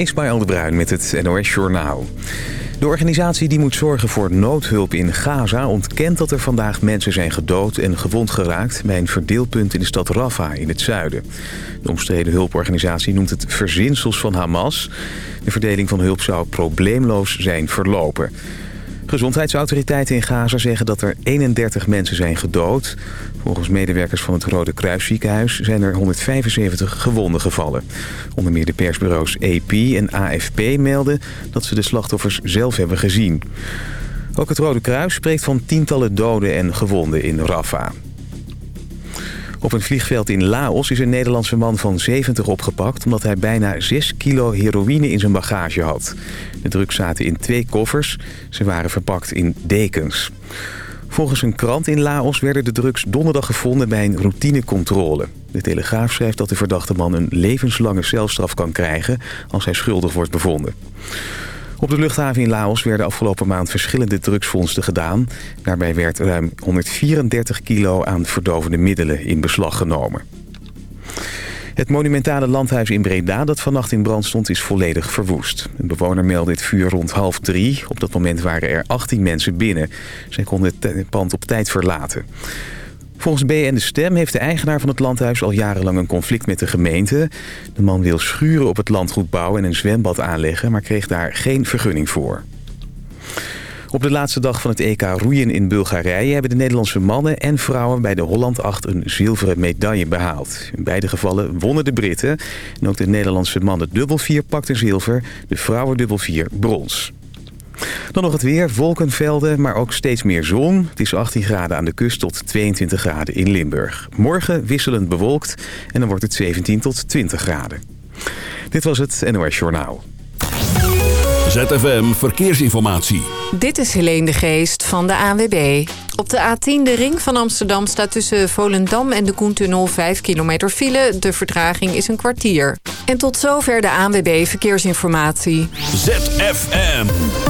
Ismaël de Bruin met het NOS Journaal. De organisatie die moet zorgen voor noodhulp in Gaza ontkent dat er vandaag mensen zijn gedood en gewond geraakt bij een verdeelpunt in de stad Rafah in het zuiden. De omstreden hulporganisatie noemt het verzinsels van Hamas. De verdeling van hulp zou probleemloos zijn verlopen. Gezondheidsautoriteiten in Gaza zeggen dat er 31 mensen zijn gedood. Volgens medewerkers van het Rode Kruisziekenhuis zijn er 175 gewonden gevallen. Onder meer de persbureaus AP en AFP melden dat ze de slachtoffers zelf hebben gezien. Ook het Rode Kruis spreekt van tientallen doden en gewonden in Rafah. Op een vliegveld in Laos is een Nederlandse man van 70 opgepakt... omdat hij bijna 6 kilo heroïne in zijn bagage had. De drugs zaten in twee koffers. Ze waren verpakt in dekens. Volgens een krant in Laos werden de drugs donderdag gevonden bij een routinecontrole. De Telegraaf schrijft dat de verdachte man een levenslange celstraf kan krijgen... als hij schuldig wordt bevonden. Op de luchthaven in Laos werden afgelopen maand verschillende drugsvondsten gedaan. Daarbij werd ruim 134 kilo aan verdovende middelen in beslag genomen. Het monumentale landhuis in Breda dat vannacht in brand stond is volledig verwoest. Een bewoner meldde het vuur rond half drie. Op dat moment waren er 18 mensen binnen. Zij konden het pand op tijd verlaten. Volgens BN De Stem heeft de eigenaar van het landhuis al jarenlang een conflict met de gemeente. De man wil schuren op het landgoed bouwen en een zwembad aanleggen, maar kreeg daar geen vergunning voor. Op de laatste dag van het EK roeien in Bulgarije hebben de Nederlandse mannen en vrouwen bij de Holland 8 een zilveren medaille behaald. In beide gevallen wonnen de Britten. En ook de Nederlandse mannen dubbel 4 pakten zilver, de vrouwen dubbel 4 brons. Dan nog het weer, wolkenvelden, maar ook steeds meer zon. Het is 18 graden aan de kust tot 22 graden in Limburg. Morgen wisselend bewolkt en dan wordt het 17 tot 20 graden. Dit was het NOS Journaal. ZFM Verkeersinformatie. Dit is Helene de Geest van de ANWB. Op de A10, de ring van Amsterdam, staat tussen Volendam en de Koentunnel 5 kilometer file. De vertraging is een kwartier. En tot zover de ANWB Verkeersinformatie. ZFM.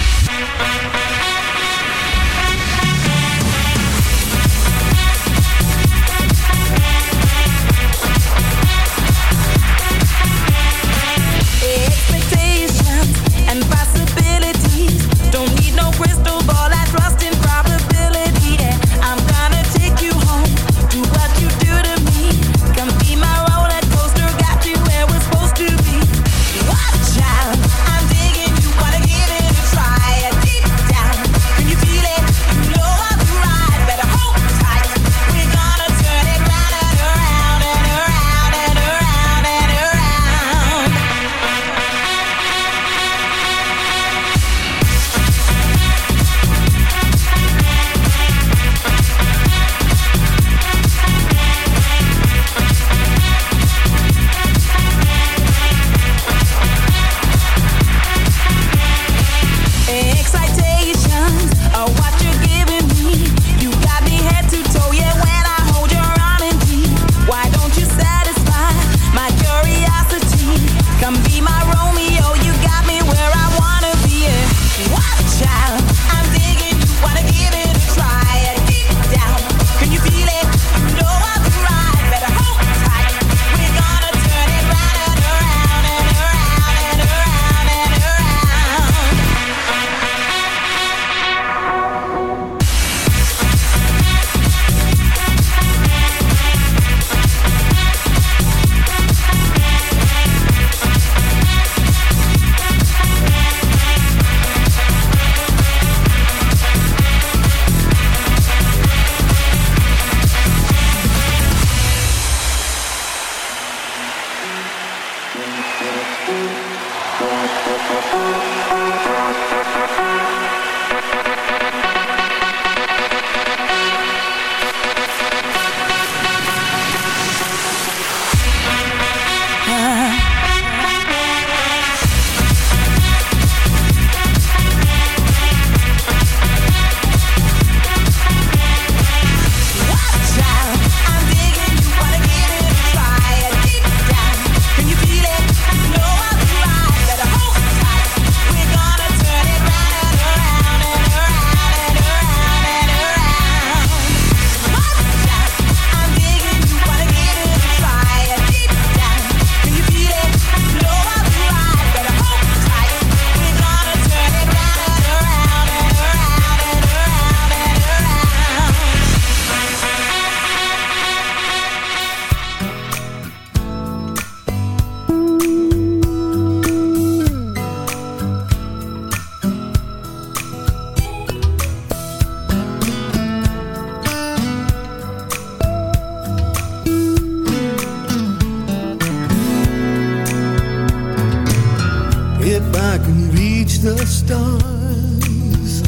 if I can reach the stars.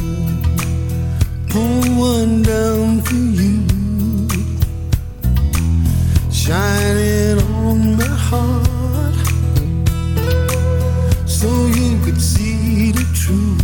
Pull one down for you, shining on my heart so you could see the truth.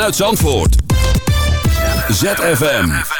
Vanuit Zandvoort. ZFM.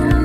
all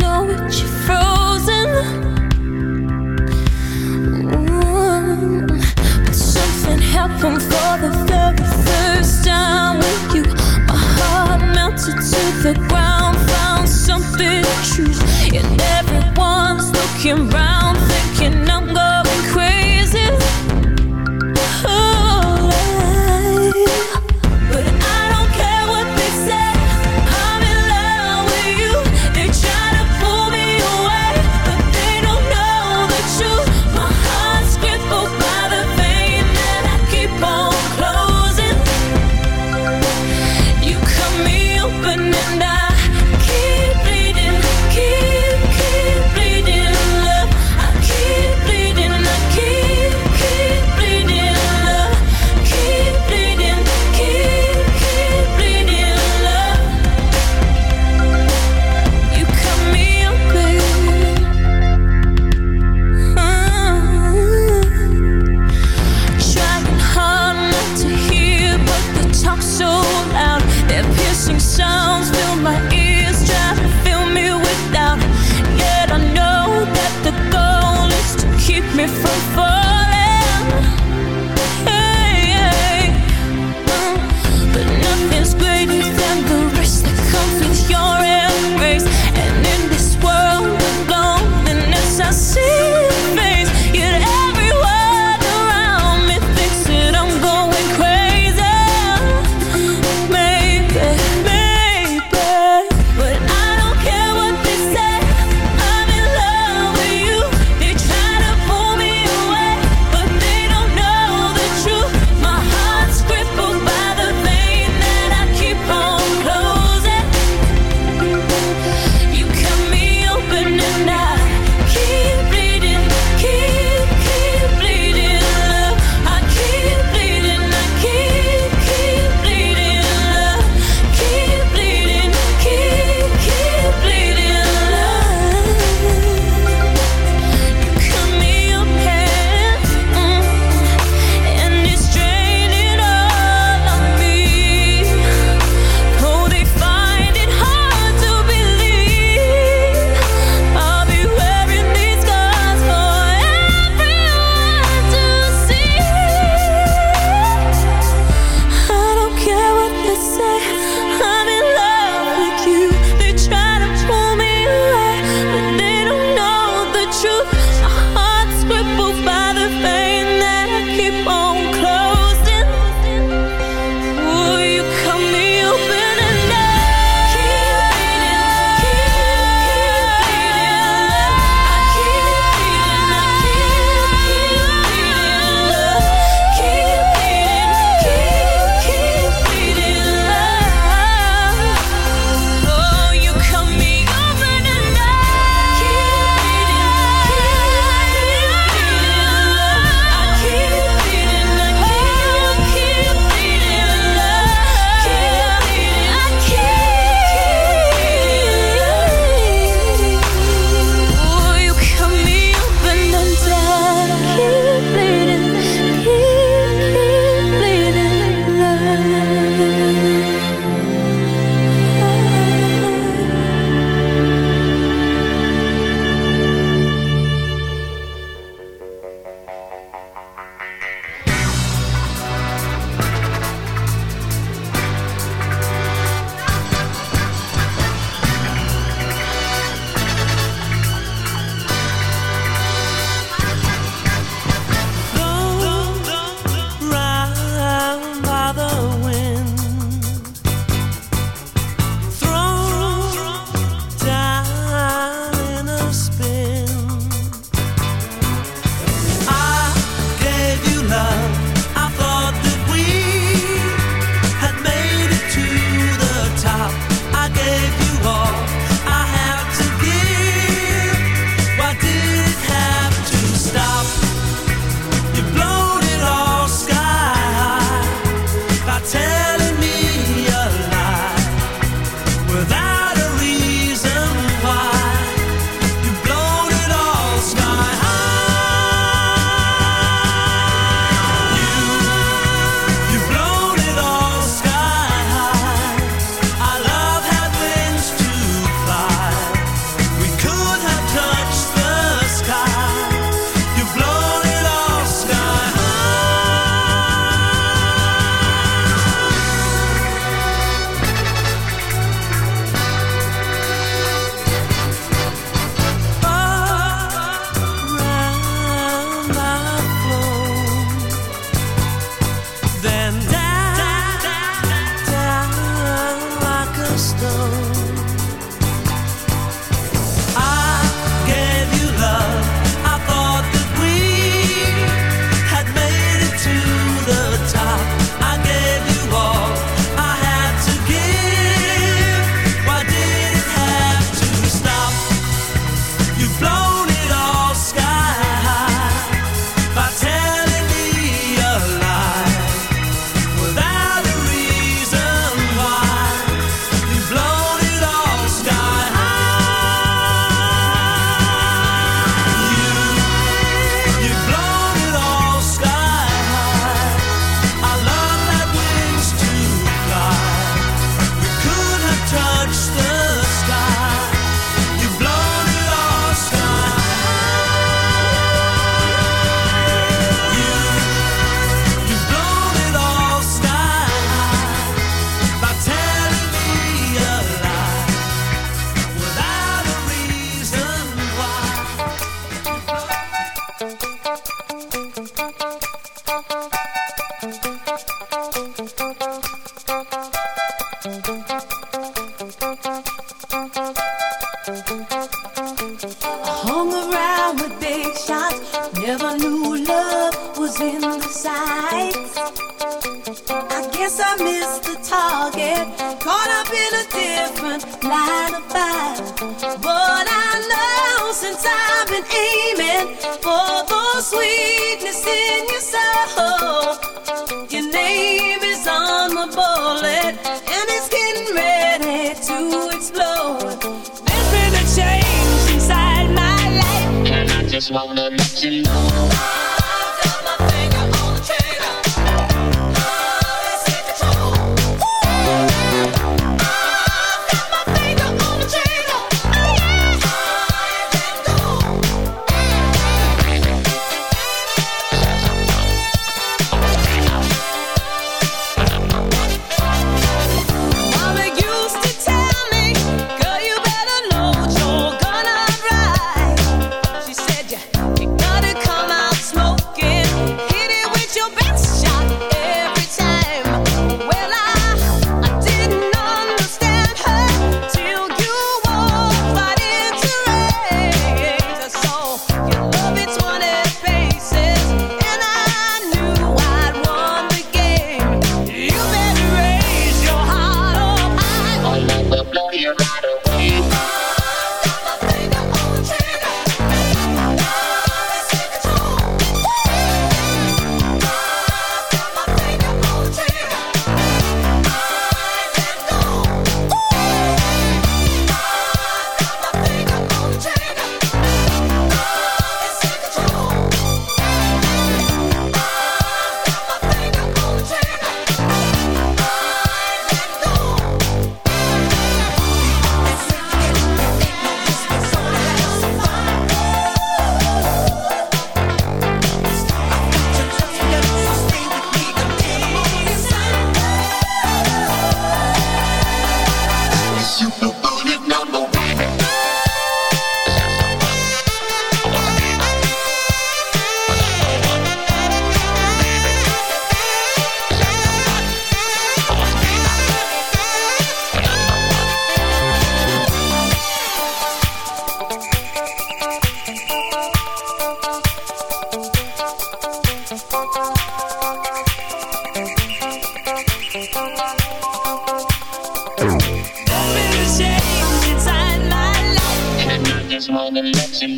small millions in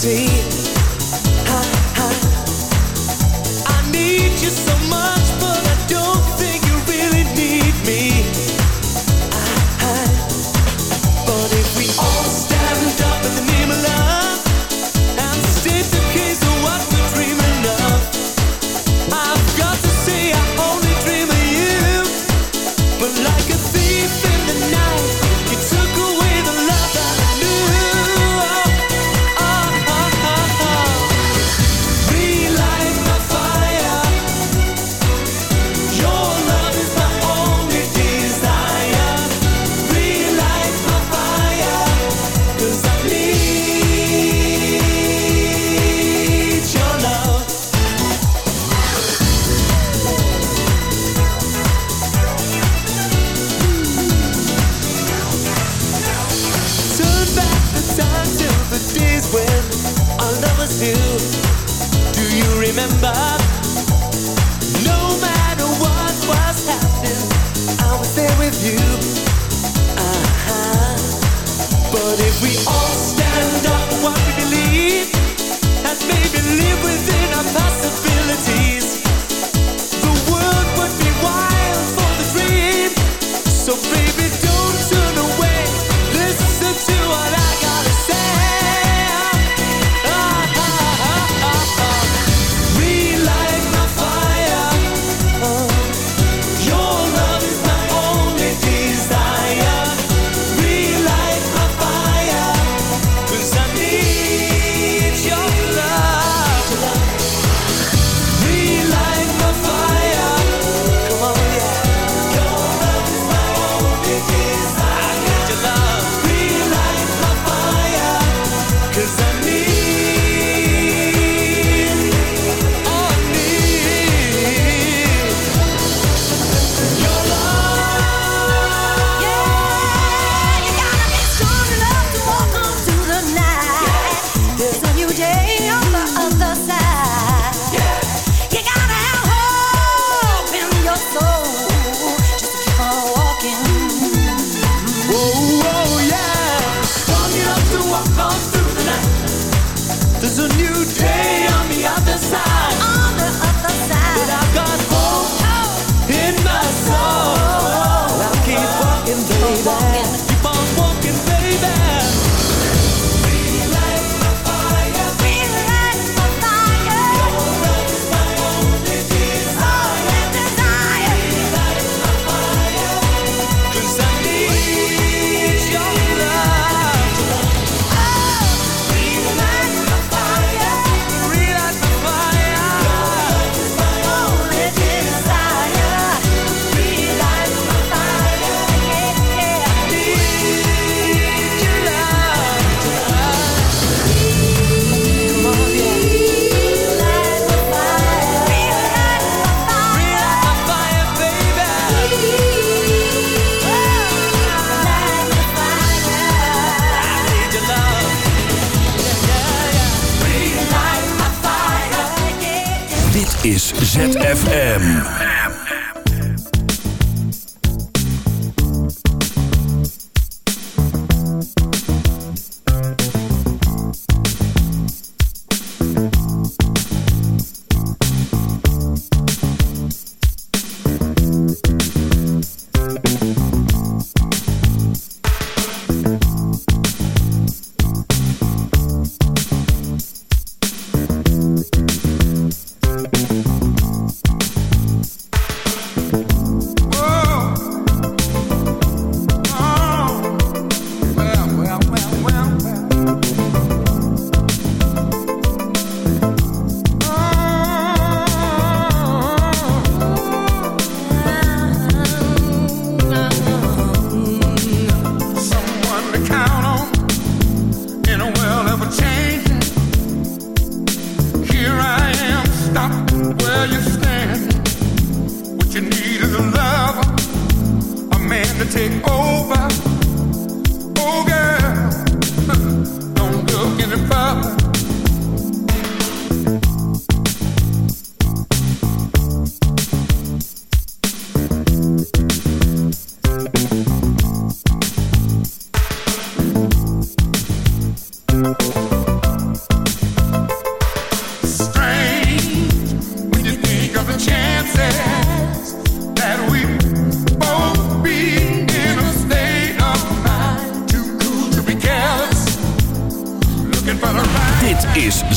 See.